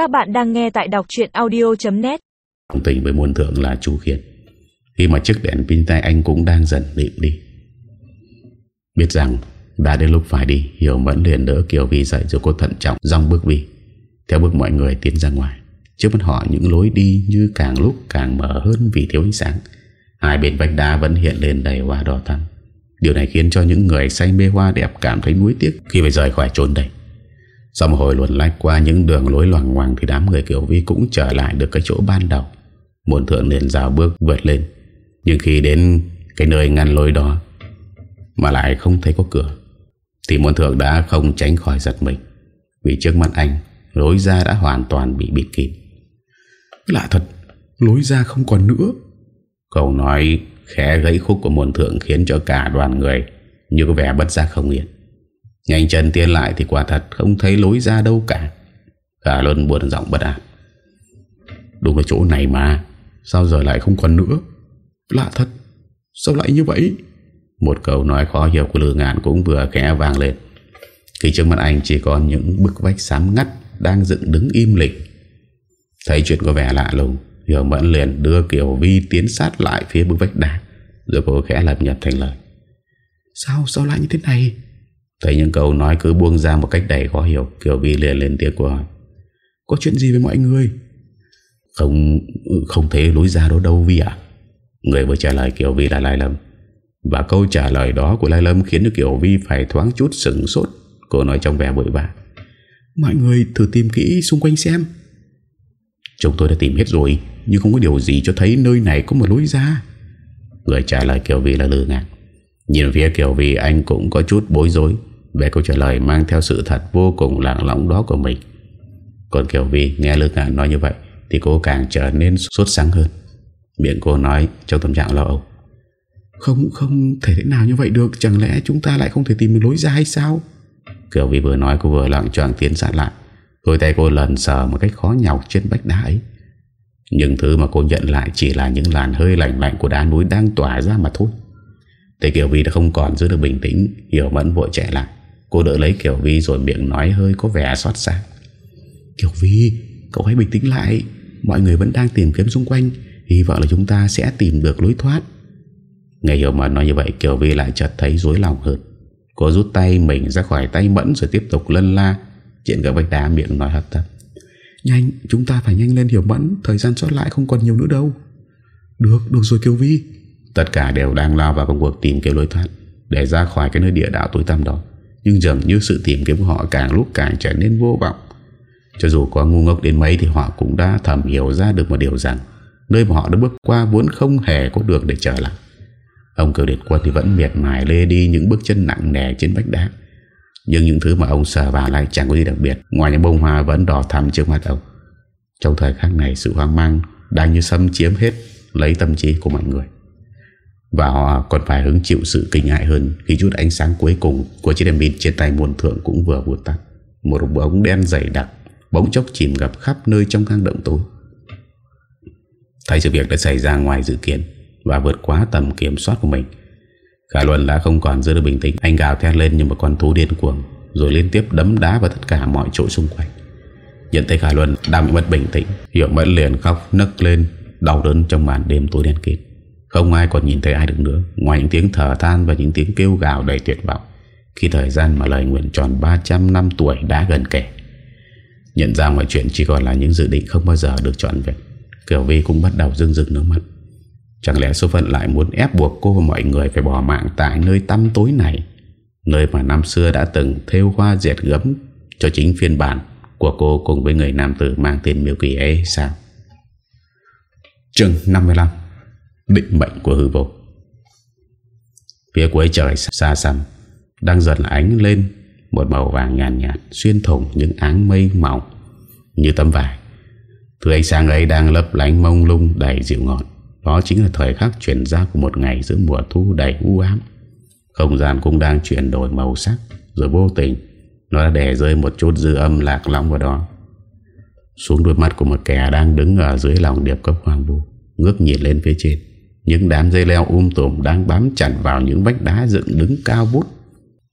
Các bạn đang nghe tại đọc chuyện audio.net Đồng tình với muôn thượng là chú Khiết. Khi mà chiếc đèn pin tay anh cũng đang dần nịm đi. Biết rằng, đã đến lúc phải đi, Hiểu Mẫn liền đỡ Kiều Vi dậy rồi cô thận trọng dòng bước Vi Theo bước mọi người tiến ra ngoài, Trước mắt họ những lối đi như càng lúc càng mở hơn vì thiếu ánh sáng. Hai bên vách đá vẫn hiện lên đầy hoa đỏ thắm. Điều này khiến cho những người say mê hoa đẹp cảm thấy nuối tiếc khi phải rời khỏi chốn đây. Sau một hồi luồn lách qua những đường lối loằng ngoằng Thì đám người Kiều Vi cũng trở lại được cái chỗ ban đầu. Muôn thượng liền rào bước vượt lên. Nhưng khi đến cái nơi ngăn lối đó Mà lại không thấy có cửa Thì muôn thượng đã không tránh khỏi giật mình. Vì trước mắt anh Lối ra đã hoàn toàn bị bịt kín. Lạ thật Lối ra không còn nữa. Câu nói khẽ gãy khúc của muôn thượng Khiến cho cả đoàn người Như có vẻ bất giác không yên Nhanh chân tiến lại thì quả thật Không thấy lối ra đâu cả. Cả luôn buồn giọng bất an. Đúng là chỗ này mà, Sao giờ lại không còn nữa? Lạ thật, Sao lại như vậy? Một câu nói khó hiểu của lừa ngạn cũng vừa khẽ vang lên. Khi trước mặt anh chỉ còn những bức vách xám ngắt Đang dựng đứng im lịch Thấy chuyện có vẻ lạ lùng, Hiểu mẫn liền đưa Kiều Vi tiến sát lại phía bức vách đá. Rồi cô khẽ lập nhập thành lời. Sao sao lại như thế này? Thấy những câu nói cứ buông ra một cách đầy khó hiểu Kiều Vi liền lên tiếng của hỏi. Có chuyện gì với mọi người? Không không thấy lối ra đó đâu Vi à Người vừa trả lời Kiều Vi là Lai Lâm. Và câu trả lời đó của Lai Lâm Khiến cho Kiều Vi phải thoáng chút sừng sốt. Cô nói trong vẻ bội vã Mọi người thử tìm kỹ xung quanh xem. Chúng tôi đã tìm hết rồi Nhưng không có điều gì cho thấy nơi này có một lối ra. Người trả lời Kiều Vi là lừa ngạc Nhìn phía Kiều Vi anh cũng có chút bối rối Về câu trả lời mang theo sự thật vô cùng lạng lỏng đó của mình. Còn Kiều Vi nghe lừa ngạc nói như vậy Thì cô càng trở nên sốt sáng hơn. Miệng cô nói trong tâm trạng lo âu. Không không thể thế nào như vậy được. Chẳng lẽ chúng ta lại không thể tìm được lối ra hay sao? Kiều Vi vừa nói cô vừa lặng choạng tiến sát lại. Đôi tay cô lần sờ một cách khó nhọc trên vách đá ấy. Nhưng thứ mà cô nhận lại chỉ là những làn hơi lạnh lạnh của đá núi đang tỏa ra mà thôi Thế Kiều Vi đã không còn giữ được bình tĩnh Hiểu mẫn vội chạy lại. Cô đỡ lấy Kiều Vi rồi miệng nói hơi có vẻ xót xa. Kiều Vi Cậu hãy bình tĩnh lại. Mọi người vẫn đang tìm kiếm xung quanh. Hy vọng là chúng ta sẽ tìm được lối thoát. Nghe Hiểu mẫn nói như vậy Kiều Vi lại chợt thấy dối lòng hơn. Cô rút tay mình ra khỏi tay mẫn Rồi tiếp tục lân la. Chuyện các vách đá miệng nói hấp tấp Nhanh chúng ta phải nhanh lên hiểu mẫn. Thời gian sót lại không còn nhiều nữa đâu. Được được rồi Kiều Vi Tất cả đều đang lao vào công cuộc tìm kiếm lối thoát, Để ra khỏi cái nơi địa đạo tối tăm đó. Nhưng dường như sự tìm kiếm của họ càng lúc càng trở nên vô vọng. Cho dù có ngu ngốc đến mấy Thì họ cũng đã thầm hiểu ra được một điều rằng, Nơi mà họ đã bước qua Vốn không hề có đường để trở lại. Ông cựu điện quân thì vẫn miệt mài lê đi Những bước chân nặng nề trên vách đá. Nhưng những thứ mà ông sờ vào lại chẳng có gì đặc biệt. Ngoài những bông hoa vẫn đỏ thắm trước mặt ông. Trong thời khắc này, sự hoang mang Đang như xâm chiếm hết Lấy tâm trí của mọi người. Và họ còn phải hứng chịu sự kinh ngại hơn Khi chút ánh sáng cuối cùng Của chiếc đèn pin trên tay muôn thượng cũng vừa vụt tắt. Một bóng đen dày đặc Bỗng chốc chìm ngập khắp nơi trong hang động tối. Thấy sự việc đã xảy ra ngoài dự kiến Và vượt quá tầm kiểm soát của mình, Khả Luân đã không còn giữ được bình tĩnh. Anh gào thét lên như một con thú điên cuồng, Rồi liên tiếp đấm đá vào tất cả mọi chỗ xung quanh. Nhận thấy Khả Luân đang bị mất bình tĩnh Hiểu Mẫn liền khóc nức lên, Đau đớn trong màn đêm tối đen kịt. Không ai còn nhìn thấy ai được nữa. Ngoài những tiếng thở than và những tiếng kêu gào đầy tuyệt vọng, Khi thời gian mà lời nguyện tròn 300 năm tuổi đã gần kể, Nhận ra mọi chuyện chỉ còn là những dự định không bao giờ được trọn vẹn. Kiều Vi cũng bắt đầu rưng rưng nước mắt. Chẳng lẽ số phận lại muốn ép buộc cô và mọi người phải bỏ mạng tại nơi tăm tối này, Nơi mà năm xưa đã từng theo hoa dệt gấm cho chính phiên bản của cô cùng với người nam tử mang tên miêu kỳ ấy sao? Chương 55 Định mệnh của hư vô Phía cuối trời xa xăm Đang dần ánh lên Một màu vàng nhàn nhạt, nhạt Xuyên thủng những áng mây mỏng Như tấm vải Thứ ánh sáng ấy đang lấp lánh mông lung đầy dịu ngọt đó chính là thời khắc chuyển ra của một ngày giữa mùa thu đầy u ám. Không gian cũng đang chuyển đổi màu sắc, rồi vô tình, nó đã để rơi một chút dư âm lạc lõng vào đó. Xuống đôi mắt của một kẻ đang đứng ở dưới lòng điệp cấp hoàng vu, ngước nhìn lên phía trên. Những đám dây leo um tùm đang bám chặt vào những vách đá dựng đứng cao bút,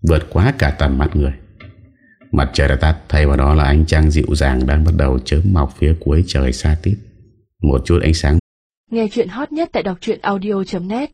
vượt quá cả tầm mắt người. Mặt trời đã tắt Thay vào đó là ánh trăng dịu dàng Đang bắt đầu chớm mọc phía cuối trời xa tít Một chút ánh sáng Nghe chuyện hot nhất tại đọc audio.net